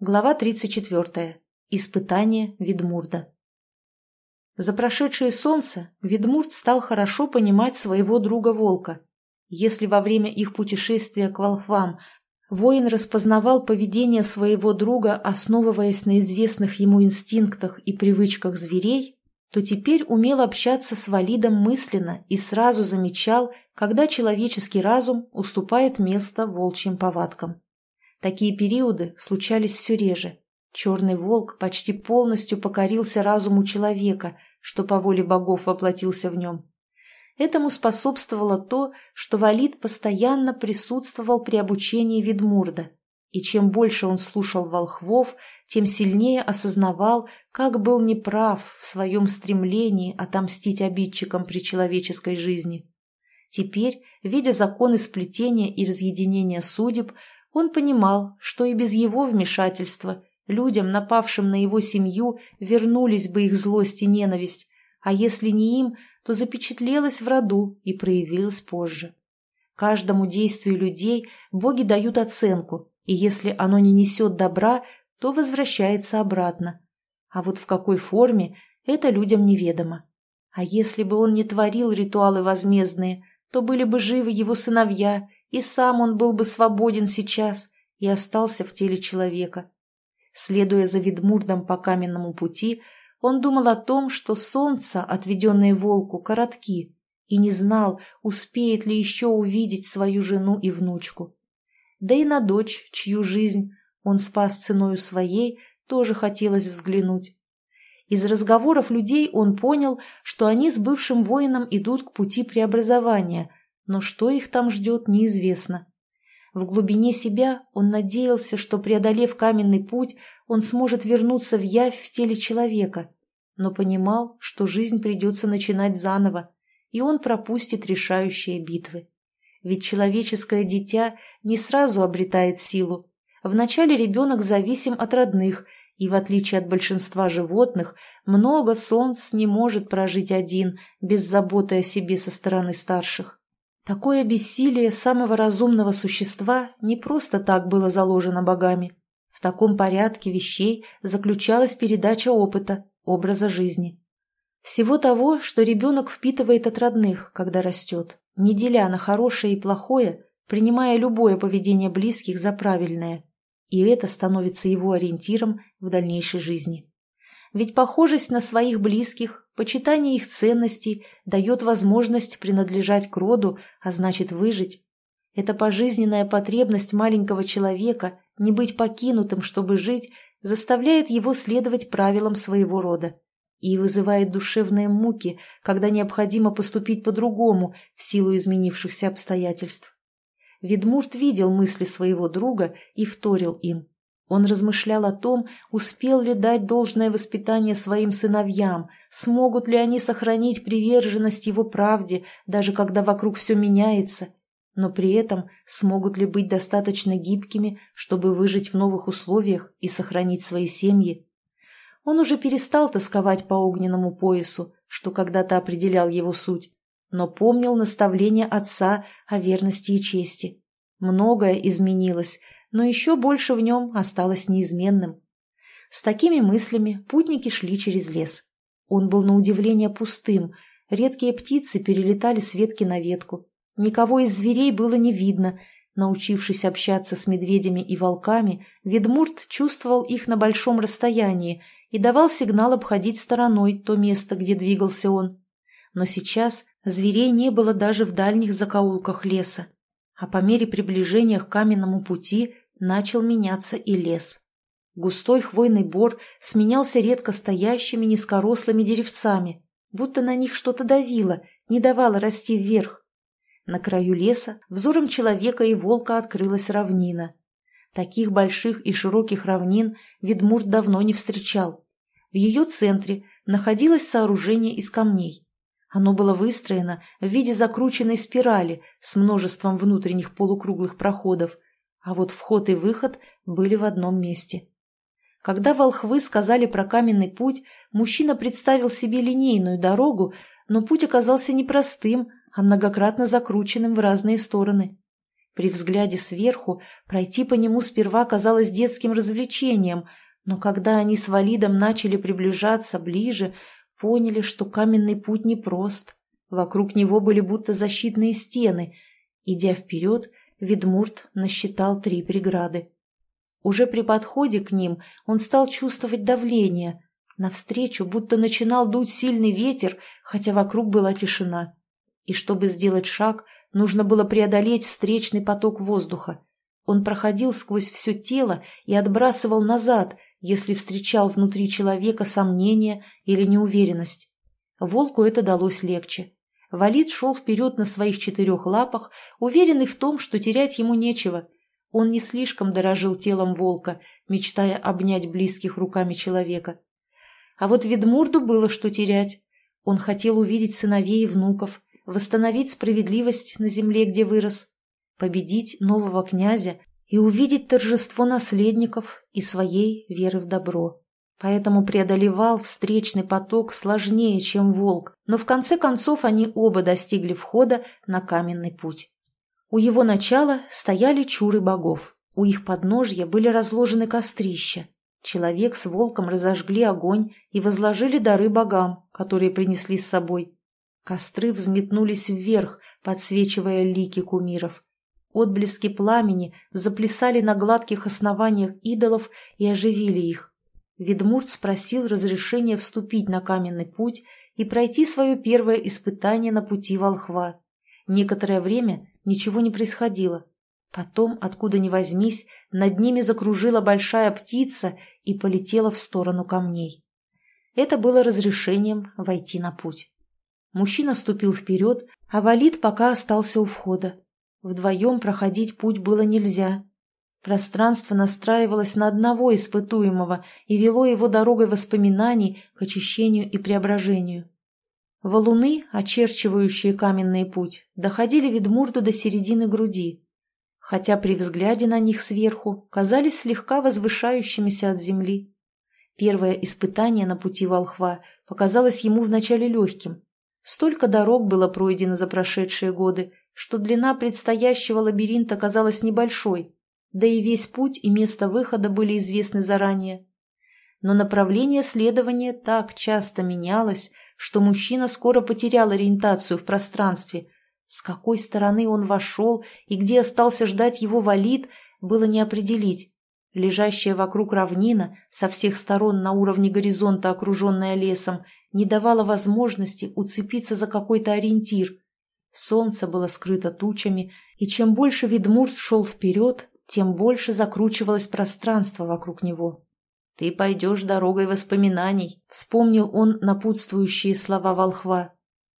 Глава 34. Испытание Ведмурда. За прошедшее солнце Ведмурд стал хорошо понимать своего друга-волка. Если во время их путешествия к волхвам воин распознавал поведение своего друга, основываясь на известных ему инстинктах и привычках зверей, то теперь умел общаться с валидом мысленно и сразу замечал, когда человеческий разум уступает место волчьим повадкам. Такие периоды случались все реже. Черный волк почти полностью покорился разуму человека, что по воле богов воплотился в нем. Этому способствовало то, что Валид постоянно присутствовал при обучении Ведмурда, и чем больше он слушал волхвов, тем сильнее осознавал, как был неправ в своем стремлении отомстить обидчикам при человеческой жизни. Теперь, видя законы сплетения и разъединения судеб, он понимал, что и без его вмешательства людям, напавшим на его семью, вернулись бы их злость и ненависть, а если не им, то запечатлелось в роду и проявилось позже. Каждому действию людей боги дают оценку, и если оно не несет добра, то возвращается обратно. А вот в какой форме – это людям неведомо. А если бы он не творил ритуалы возмездные, то были бы живы его сыновья и сам он был бы свободен сейчас и остался в теле человека. Следуя за Ведмурдом по каменному пути, он думал о том, что солнце, отведенное волку, коротки, и не знал, успеет ли еще увидеть свою жену и внучку. Да и на дочь, чью жизнь он спас ценою своей, тоже хотелось взглянуть. Из разговоров людей он понял, что они с бывшим воином идут к пути преобразования, но что их там ждет, неизвестно. В глубине себя он надеялся, что, преодолев каменный путь, он сможет вернуться в явь в теле человека, но понимал, что жизнь придется начинать заново, и он пропустит решающие битвы. Ведь человеческое дитя не сразу обретает силу. Вначале ребенок зависим от родных, и, в отличие от большинства животных, много солнц не может прожить один, без заботы о себе со стороны старших. Такое бессилие самого разумного существа не просто так было заложено богами. В таком порядке вещей заключалась передача опыта, образа жизни. Всего того, что ребенок впитывает от родных, когда растет, не деля на хорошее и плохое, принимая любое поведение близких за правильное. И это становится его ориентиром в дальнейшей жизни. Ведь похожесть на своих близких Почитание их ценностей дает возможность принадлежать к роду, а значит выжить. Это пожизненная потребность маленького человека не быть покинутым, чтобы жить, заставляет его следовать правилам своего рода и вызывает душевные муки, когда необходимо поступить по-другому в силу изменившихся обстоятельств. Ведмурт видел мысли своего друга и вторил им. Он размышлял о том, успел ли дать должное воспитание своим сыновьям, смогут ли они сохранить приверженность его правде, даже когда вокруг все меняется, но при этом смогут ли быть достаточно гибкими, чтобы выжить в новых условиях и сохранить свои семьи. Он уже перестал тосковать по огненному поясу, что когда-то определял его суть, но помнил наставление отца о верности и чести. Многое изменилось – но еще больше в нем осталось неизменным. С такими мыслями путники шли через лес. Он был на удивление пустым, редкие птицы перелетали с ветки на ветку. Никого из зверей было не видно. Научившись общаться с медведями и волками, Ведмурт чувствовал их на большом расстоянии и давал сигнал обходить стороной то место, где двигался он. Но сейчас зверей не было даже в дальних закоулках леса а по мере приближения к каменному пути начал меняться и лес. Густой хвойный бор сменялся редко стоящими низкорослыми деревцами, будто на них что-то давило, не давало расти вверх. На краю леса взором человека и волка открылась равнина. Таких больших и широких равнин Ведмурт давно не встречал. В ее центре находилось сооружение из камней. Оно было выстроено в виде закрученной спирали с множеством внутренних полукруглых проходов, а вот вход и выход были в одном месте. Когда волхвы сказали про каменный путь, мужчина представил себе линейную дорогу, но путь оказался непростым, а многократно закрученным в разные стороны. При взгляде сверху пройти по нему сперва казалось детским развлечением, но когда они с Валидом начали приближаться ближе, поняли, что каменный путь непрост. Вокруг него были будто защитные стены. Идя вперед, Ведмурт насчитал три преграды. Уже при подходе к ним он стал чувствовать давление. Навстречу будто начинал дуть сильный ветер, хотя вокруг была тишина. И чтобы сделать шаг, нужно было преодолеть встречный поток воздуха. Он проходил сквозь все тело и отбрасывал назад, если встречал внутри человека сомнение или неуверенность. Волку это далось легче. Валид шел вперед на своих четырех лапах, уверенный в том, что терять ему нечего. Он не слишком дорожил телом волка, мечтая обнять близких руками человека. А вот Ведмурду было что терять. Он хотел увидеть сыновей и внуков, восстановить справедливость на земле, где вырос, победить нового князя и увидеть торжество наследников и своей веры в добро поэтому преодолевал встречный поток сложнее, чем волк, но в конце концов они оба достигли входа на каменный путь. У его начала стояли чуры богов, у их подножья были разложены кострища. Человек с волком разожгли огонь и возложили дары богам, которые принесли с собой. Костры взметнулись вверх, подсвечивая лики кумиров. Отблески пламени заплясали на гладких основаниях идолов и оживили их. Ведмурт спросил разрешения вступить на каменный путь и пройти свое первое испытание на пути волхва. Некоторое время ничего не происходило. Потом, откуда ни возьмись, над ними закружила большая птица и полетела в сторону камней. Это было разрешением войти на путь. Мужчина ступил вперед, а Валид пока остался у входа. Вдвоем проходить путь было нельзя, Пространство настраивалось на одного испытуемого и вело его дорогой воспоминаний к очищению и преображению. Валуны, очерчивающие каменный путь, доходили Ведмурду до середины груди, хотя при взгляде на них сверху казались слегка возвышающимися от земли. Первое испытание на пути волхва показалось ему вначале легким. Столько дорог было пройдено за прошедшие годы, что длина предстоящего лабиринта казалась небольшой – да и весь путь и место выхода были известны заранее. Но направление следования так часто менялось, что мужчина скоро потерял ориентацию в пространстве. С какой стороны он вошел и где остался ждать его валид, было не определить. Лежащая вокруг равнина, со всех сторон на уровне горизонта окруженная лесом, не давала возможности уцепиться за какой-то ориентир. Солнце было скрыто тучами, и чем больше Ведмурт шел вперед, тем больше закручивалось пространство вокруг него. «Ты пойдешь дорогой воспоминаний», — вспомнил он напутствующие слова волхва.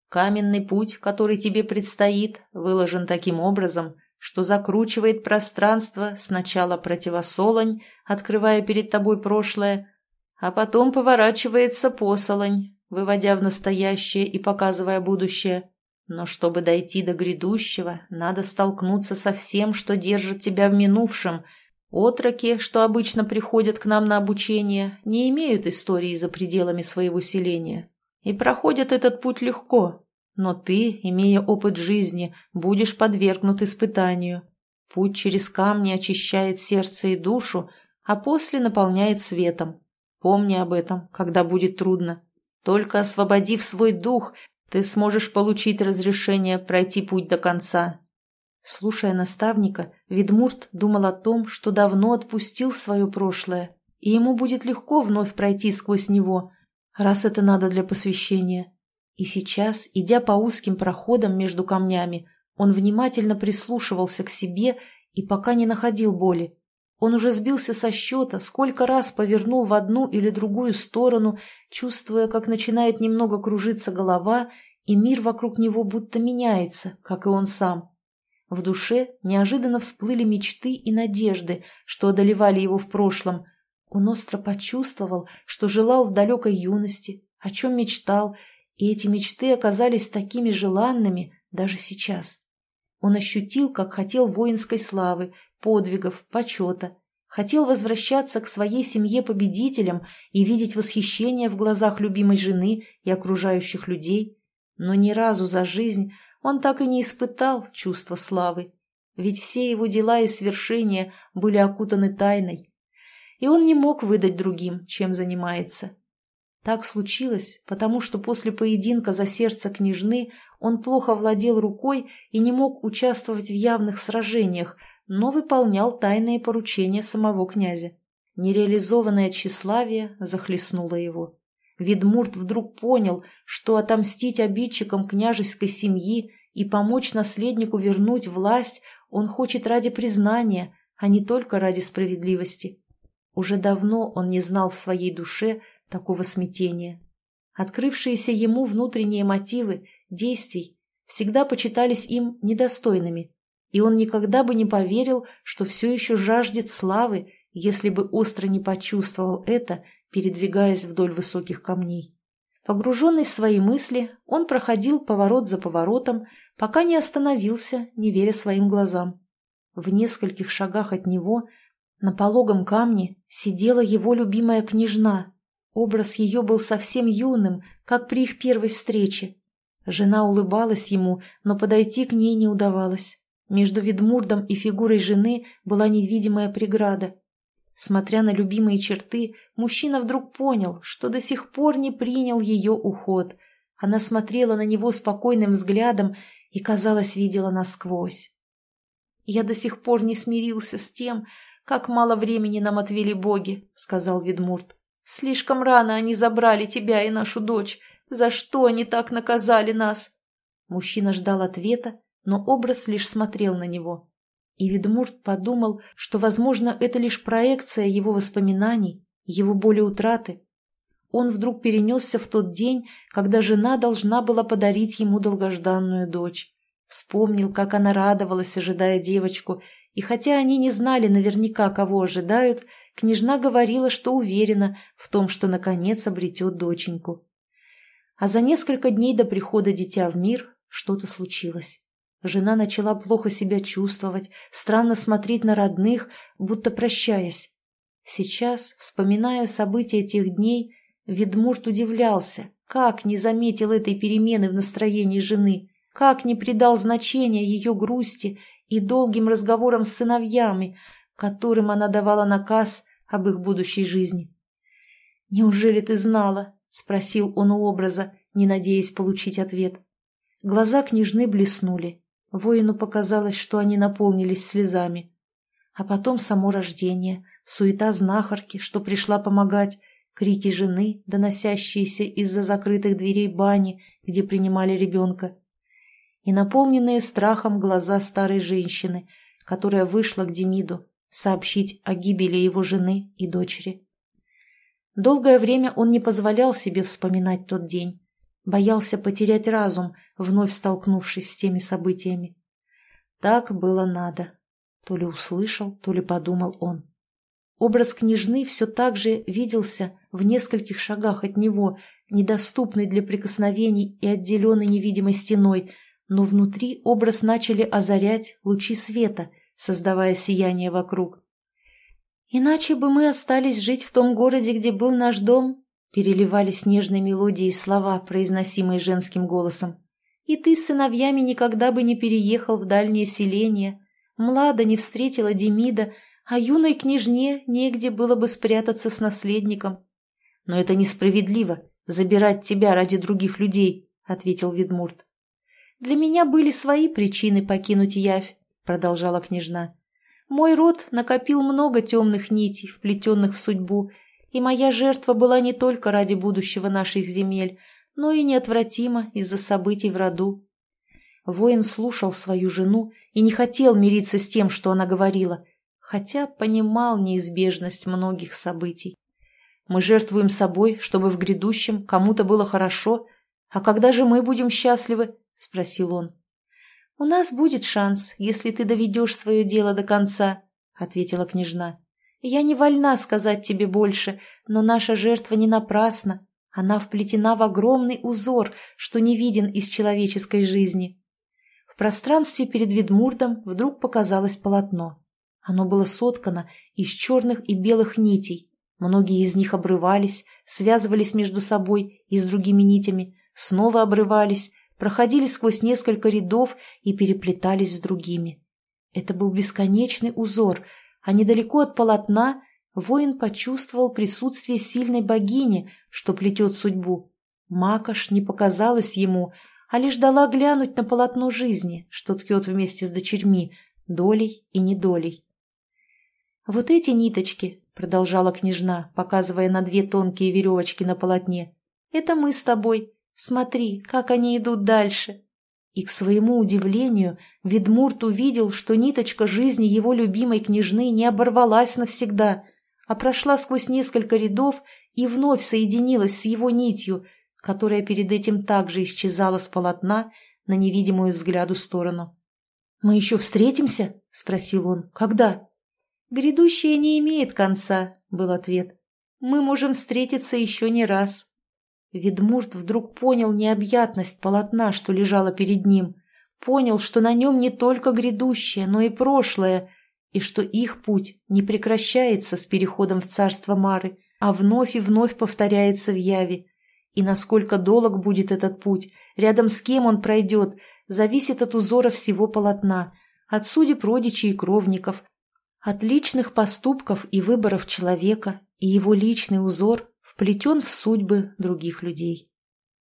«Каменный путь, который тебе предстоит, выложен таким образом, что закручивает пространство сначала противосолонь, открывая перед тобой прошлое, а потом поворачивается посолонь, выводя в настоящее и показывая будущее. Но чтобы дойти до грядущего, надо столкнуться со всем, что держит тебя в минувшем. Отроки, что обычно приходят к нам на обучение, не имеют истории за пределами своего селения. И проходят этот путь легко. Но ты, имея опыт жизни, будешь подвергнут испытанию. Путь через камни очищает сердце и душу, а после наполняет светом. Помни об этом, когда будет трудно. Только освободив свой дух, ты сможешь получить разрешение пройти путь до конца». Слушая наставника, Ведмурт думал о том, что давно отпустил свое прошлое, и ему будет легко вновь пройти сквозь него, раз это надо для посвящения. И сейчас, идя по узким проходам между камнями, он внимательно прислушивался к себе и пока не находил боли. Он уже сбился со счета, сколько раз повернул в одну или другую сторону, чувствуя, как начинает немного кружиться голова, и мир вокруг него будто меняется, как и он сам. В душе неожиданно всплыли мечты и надежды, что одолевали его в прошлом. Он остро почувствовал, что желал в далекой юности, о чем мечтал, и эти мечты оказались такими желанными даже сейчас. Он ощутил, как хотел воинской славы, подвигов, почета. Хотел возвращаться к своей семье победителем и видеть восхищение в глазах любимой жены и окружающих людей. Но ни разу за жизнь он так и не испытал чувства славы. ведь все его дела и свершения были окутаны тайной. И он не мог выдать другим, чем занимается. Так случилось, потому что после поединка за сердце княжны он плохо владел рукой и не мог участвовать в явных сражениях, но выполнял тайные поручения самого князя. Нереализованное тщеславие захлестнуло его. Ведмурт вдруг понял, что отомстить обидчикам княжеской семьи и помочь наследнику вернуть власть он хочет ради признания, а не только ради справедливости. Уже давно он не знал в своей душе такого смятения. Открывшиеся ему внутренние мотивы действий всегда почитались им недостойными, и он никогда бы не поверил, что все еще жаждет славы если бы остро не почувствовал это, передвигаясь вдоль высоких камней. Погруженный в свои мысли, он проходил поворот за поворотом, пока не остановился, не веря своим глазам. В нескольких шагах от него, на пологом камне, сидела его любимая княжна. Образ ее был совсем юным, как при их первой встрече. Жена улыбалась ему, но подойти к ней не удавалось. Между Ведмурдом и фигурой жены была невидимая преграда. Смотря на любимые черты, мужчина вдруг понял, что до сих пор не принял ее уход. Она смотрела на него спокойным взглядом и, казалось, видела насквозь. «Я до сих пор не смирился с тем, как мало времени нам отвели боги», — сказал Ведмурт. «Слишком рано они забрали тебя и нашу дочь. За что они так наказали нас?» Мужчина ждал ответа, но образ лишь смотрел на него. И Ведмурт подумал, что, возможно, это лишь проекция его воспоминаний, его боли утраты. Он вдруг перенесся в тот день, когда жена должна была подарить ему долгожданную дочь. Вспомнил, как она радовалась, ожидая девочку, и хотя они не знали наверняка, кого ожидают, княжна говорила, что уверена в том, что наконец обретет доченьку. А за несколько дней до прихода дитя в мир что-то случилось. Жена начала плохо себя чувствовать, странно смотреть на родных, будто прощаясь. Сейчас, вспоминая события тех дней, Ведмурт удивлялся, как не заметил этой перемены в настроении жены, как не придал значения ее грусти и долгим разговорам с сыновьями, которым она давала наказ об их будущей жизни. «Неужели ты знала?» — спросил он у образа, не надеясь получить ответ. Глаза княжны блеснули. Воину показалось, что они наполнились слезами. А потом само рождение, суета знахарки, что пришла помогать, крики жены, доносящиеся из-за закрытых дверей бани, где принимали ребенка, и наполненные страхом глаза старой женщины, которая вышла к Демиду сообщить о гибели его жены и дочери. Долгое время он не позволял себе вспоминать тот день, Боялся потерять разум, вновь столкнувшись с теми событиями. Так было надо. То ли услышал, то ли подумал он. Образ княжны все так же виделся в нескольких шагах от него, недоступный для прикосновений и отделенный невидимой стеной, но внутри образ начали озарять лучи света, создавая сияние вокруг. «Иначе бы мы остались жить в том городе, где был наш дом, Переливались нежной мелодией слова, произносимые женским голосом. «И ты с сыновьями никогда бы не переехал в дальнее селение. Млада не встретила Демида, а юной княжне негде было бы спрятаться с наследником». «Но это несправедливо, забирать тебя ради других людей», — ответил Ведмурт. «Для меня были свои причины покинуть Явь», — продолжала княжна. «Мой род накопил много темных нитей, вплетенных в судьбу, и моя жертва была не только ради будущего наших земель, но и неотвратима из-за событий в роду. Воин слушал свою жену и не хотел мириться с тем, что она говорила, хотя понимал неизбежность многих событий. Мы жертвуем собой, чтобы в грядущем кому-то было хорошо, а когда же мы будем счастливы? — спросил он. — У нас будет шанс, если ты доведешь свое дело до конца, — ответила княжна. Я не вольна сказать тебе больше, но наша жертва не напрасна. Она вплетена в огромный узор, что не виден из человеческой жизни. В пространстве перед Ведмурдом вдруг показалось полотно. Оно было соткано из черных и белых нитей. Многие из них обрывались, связывались между собой и с другими нитями, снова обрывались, проходили сквозь несколько рядов и переплетались с другими. Это был бесконечный узор, а недалеко от полотна воин почувствовал присутствие сильной богини, что плетет судьбу. Макаш не показалась ему, а лишь дала глянуть на полотно жизни, что ткет вместе с дочерьми, долей и недолей. «Вот эти ниточки», — продолжала княжна, показывая на две тонкие веревочки на полотне, — «это мы с тобой. Смотри, как они идут дальше». И к своему удивлению Ведмурт увидел, что ниточка жизни его любимой княжны не оборвалась навсегда, а прошла сквозь несколько рядов и вновь соединилась с его нитью, которая перед этим также исчезала с полотна на невидимую взгляду сторону. «Мы еще встретимся?» — спросил он. «Когда?» «Грядущее не имеет конца», — был ответ. «Мы можем встретиться еще не раз». Ведмурт вдруг понял необъятность полотна, что лежало перед ним, понял, что на нем не только грядущее, но и прошлое, и что их путь не прекращается с переходом в царство Мары, а вновь и вновь повторяется в Яве. И насколько долг будет этот путь, рядом с кем он пройдет, зависит от узора всего полотна, от судеб родичей и кровников, от личных поступков и выборов человека, и его личный узор вплетен в судьбы других людей.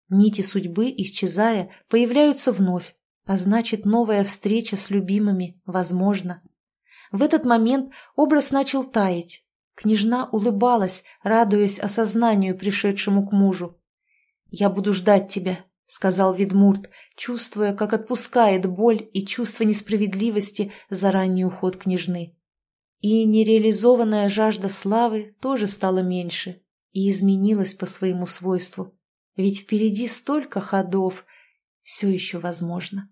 Нити судьбы, исчезая, появляются вновь, а значит, новая встреча с любимыми возможна. В этот момент образ начал таять. Княжна улыбалась, радуясь осознанию, пришедшему к мужу. «Я буду ждать тебя», — сказал Ведмурт, чувствуя, как отпускает боль и чувство несправедливости за ранний уход княжны. И нереализованная жажда славы тоже стала меньше и изменилась по своему свойству. Ведь впереди столько ходов, все еще возможно.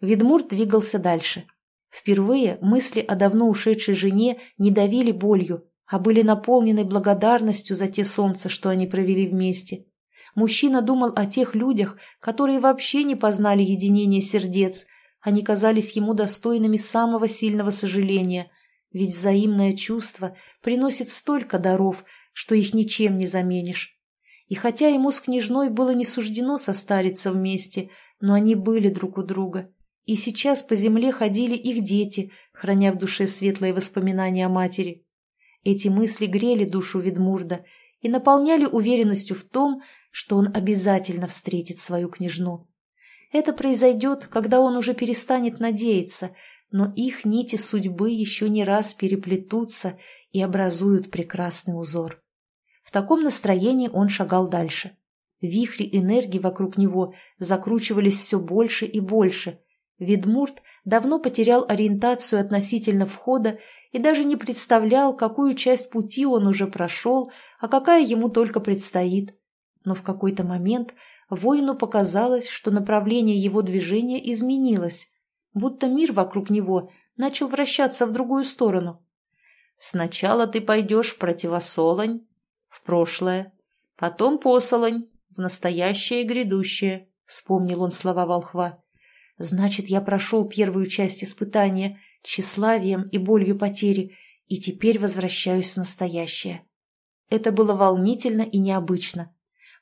Ведмурт двигался дальше. Впервые мысли о давно ушедшей жене не давили болью, а были наполнены благодарностью за те солнца, что они провели вместе. Мужчина думал о тех людях, которые вообще не познали единения сердец, они казались ему достойными самого сильного сожаления – ведь взаимное чувство приносит столько даров, что их ничем не заменишь. И хотя ему с княжной было не суждено состариться вместе, но они были друг у друга. И сейчас по земле ходили их дети, храня в душе светлые воспоминания о матери. Эти мысли грели душу Ведмурда и наполняли уверенностью в том, что он обязательно встретит свою княжну. Это произойдет, когда он уже перестанет надеяться – но их нити судьбы еще не раз переплетутся и образуют прекрасный узор. Таком настроении он шагал дальше. Вихри энергии вокруг него закручивались все больше и больше. Ведмурт давно потерял ориентацию относительно входа и даже не представлял, какую часть пути он уже прошел, а какая ему только предстоит. Но в какой-то момент воину показалось, что направление его движения изменилось будто мир вокруг него начал вращаться в другую сторону. Сначала ты пойдешь в противосолонь, в прошлое, потом посолонь, в настоящее и грядущее, — вспомнил он слова волхва. Значит, я прошел первую часть испытания тщеславием и болью потери, и теперь возвращаюсь в настоящее. Это было волнительно и необычно.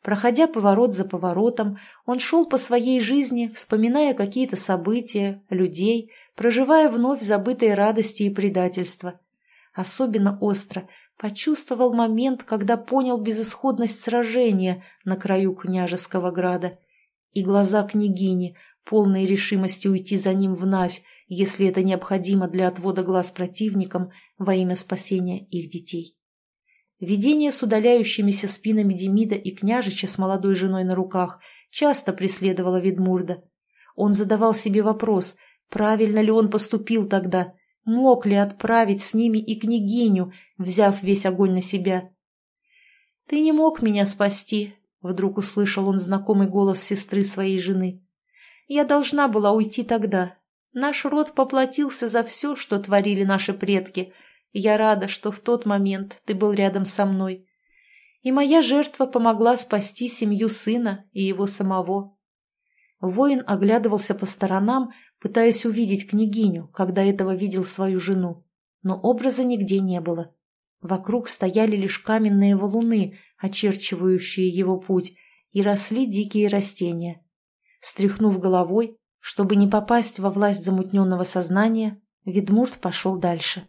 Проходя поворот за поворотом, он шел по своей жизни, вспоминая какие-то события, людей, проживая вновь забытые радости и предательства. Особенно остро почувствовал момент, когда понял безысходность сражения на краю княжеского града. И глаза княгини, полные решимости уйти за ним в Навь, если это необходимо для отвода глаз противникам во имя спасения их детей. Видение с удаляющимися спинами Демида и княжича с молодой женой на руках часто преследовало Ведмурда. Он задавал себе вопрос, правильно ли он поступил тогда, мог ли отправить с ними и княгиню, взяв весь огонь на себя. «Ты не мог меня спасти», — вдруг услышал он знакомый голос сестры своей жены. «Я должна была уйти тогда. Наш род поплатился за все, что творили наши предки, я рада, что в тот момент ты был рядом со мной. И моя жертва помогла спасти семью сына и его самого. Воин оглядывался по сторонам, пытаясь увидеть княгиню, когда этого видел свою жену. Но образа нигде не было. Вокруг стояли лишь каменные валуны, очерчивающие его путь, и росли дикие растения. Стряхнув головой, чтобы не попасть во власть замутненного сознания, Ведмурт пошел дальше.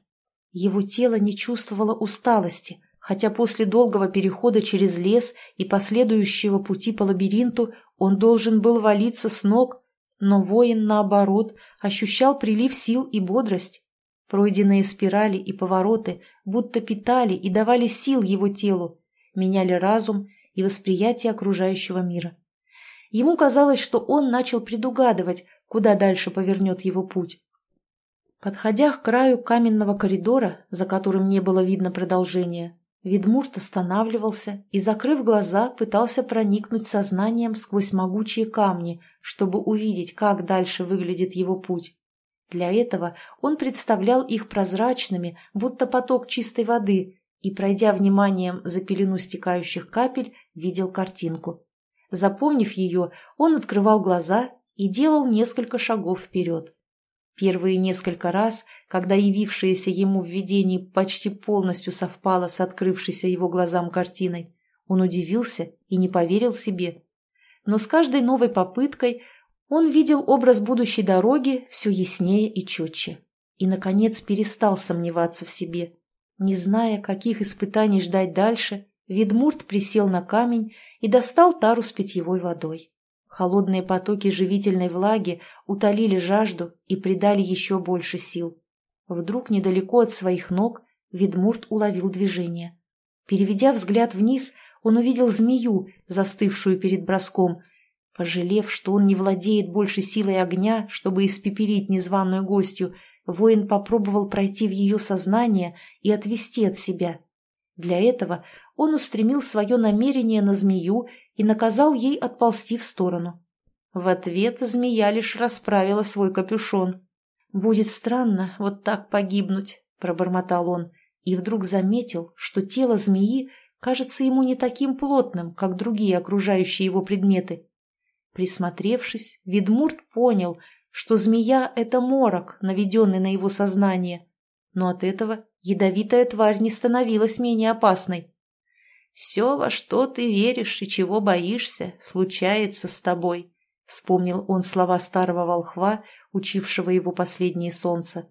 Его тело не чувствовало усталости, хотя после долгого перехода через лес и последующего пути по лабиринту он должен был валиться с ног, но воин, наоборот, ощущал прилив сил и бодрость. Пройденные спирали и повороты будто питали и давали сил его телу, меняли разум и восприятие окружающего мира. Ему казалось, что он начал предугадывать, куда дальше повернет его путь. Подходя к краю каменного коридора, за которым не было видно продолжения, Ведмурт останавливался и, закрыв глаза, пытался проникнуть сознанием сквозь могучие камни, чтобы увидеть, как дальше выглядит его путь. Для этого он представлял их прозрачными, будто поток чистой воды, и, пройдя вниманием за пелену стекающих капель, видел картинку. Запомнив ее, он открывал глаза и делал несколько шагов вперед. Первые несколько раз, когда явившееся ему в видении почти полностью совпало с открывшейся его глазам картиной, он удивился и не поверил себе. Но с каждой новой попыткой он видел образ будущей дороги все яснее и четче. И, наконец, перестал сомневаться в себе. Не зная, каких испытаний ждать дальше, Ведмурт присел на камень и достал тару с питьевой водой. Холодные потоки живительной влаги утолили жажду и придали еще больше сил. Вдруг недалеко от своих ног Ведмурт уловил движение. Переведя взгляд вниз, он увидел змею, застывшую перед броском. Пожалев, что он не владеет больше силой огня, чтобы испепелить незваную гостью, воин попробовал пройти в ее сознание и отвести от себя. Для этого он устремил свое намерение на змею и наказал ей отползти в сторону. В ответ змея лишь расправила свой капюшон. «Будет странно вот так погибнуть», — пробормотал он, и вдруг заметил, что тело змеи кажется ему не таким плотным, как другие окружающие его предметы. Присмотревшись, Ведмурт понял, что змея — это морок, наведенный на его сознание, но от этого ядовитая тварь не становилась менее опасной. «Все, во что ты веришь и чего боишься, случается с тобой», — вспомнил он слова старого волхва, учившего его последнее солнце.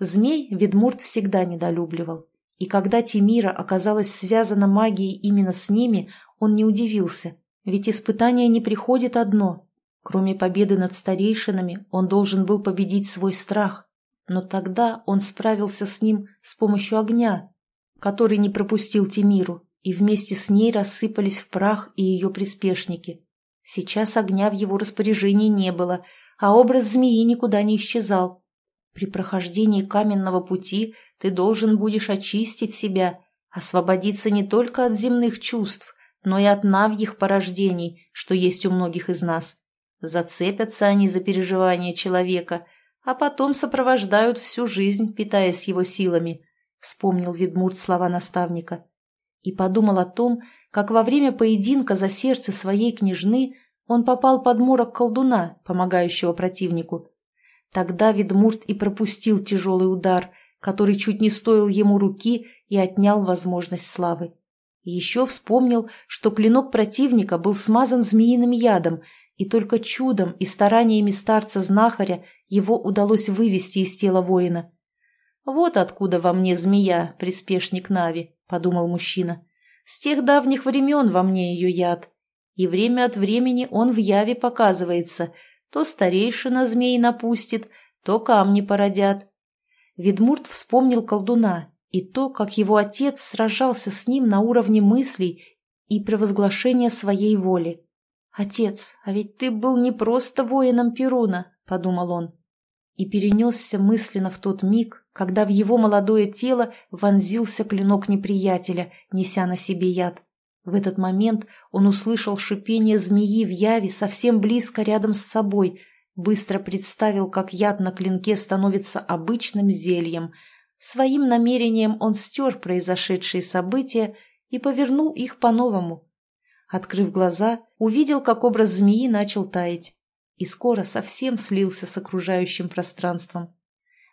Змей Ведмурт всегда недолюбливал, и когда Тимира оказалась связана магией именно с ними, он не удивился, ведь испытание не приходит одно. Кроме победы над старейшинами, он должен был победить свой страх — но тогда он справился с ним с помощью огня, который не пропустил Тимиру, и вместе с ней рассыпались в прах и ее приспешники. Сейчас огня в его распоряжении не было, а образ змеи никуда не исчезал. При прохождении каменного пути ты должен будешь очистить себя, освободиться не только от земных чувств, но и от навьих порождений, что есть у многих из нас. Зацепятся они за переживания человека, а потом сопровождают всю жизнь, питаясь его силами», — вспомнил Ведмурт слова наставника. И подумал о том, как во время поединка за сердце своей княжны он попал под морок колдуна, помогающего противнику. Тогда Ведмурт и пропустил тяжелый удар, который чуть не стоил ему руки и отнял возможность славы. еще вспомнил, что клинок противника был смазан змеиным ядом, и только чудом и стараниями старца-знахаря его удалось вывести из тела воина. «Вот откуда во мне змея, приспешник Нави», — подумал мужчина. «С тех давних времен во мне ее яд, и время от времени он в яве показывается, то старейшина змей напустит, то камни породят». Ведмурт вспомнил колдуна и то, как его отец сражался с ним на уровне мыслей и провозглашения своей воли. «Отец, а ведь ты был не просто воином Перуна», — подумал он. И перенесся мысленно в тот миг, когда в его молодое тело вонзился клинок неприятеля, неся на себе яд. В этот момент он услышал шипение змеи в яве совсем близко рядом с собой, быстро представил, как яд на клинке становится обычным зельем. Своим намерением он стер произошедшие события и повернул их по-новому. Открыв глаза, увидел, как образ змеи начал таять, и скоро совсем слился с окружающим пространством.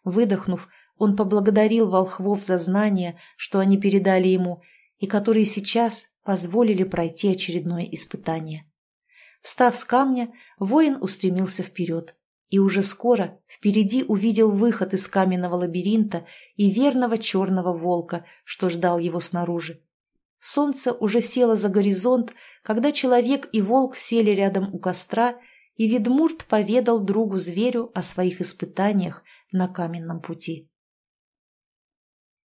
Выдохнув, он поблагодарил волхвов за знания, что они передали ему, и которые сейчас позволили пройти очередное испытание. Встав с камня, воин устремился вперед, и уже скоро впереди увидел выход из каменного лабиринта и верного черного волка, что ждал его снаружи. Солнце уже село за горизонт, когда человек и волк сели рядом у костра, и Ведмурт поведал другу-зверю о своих испытаниях на каменном пути.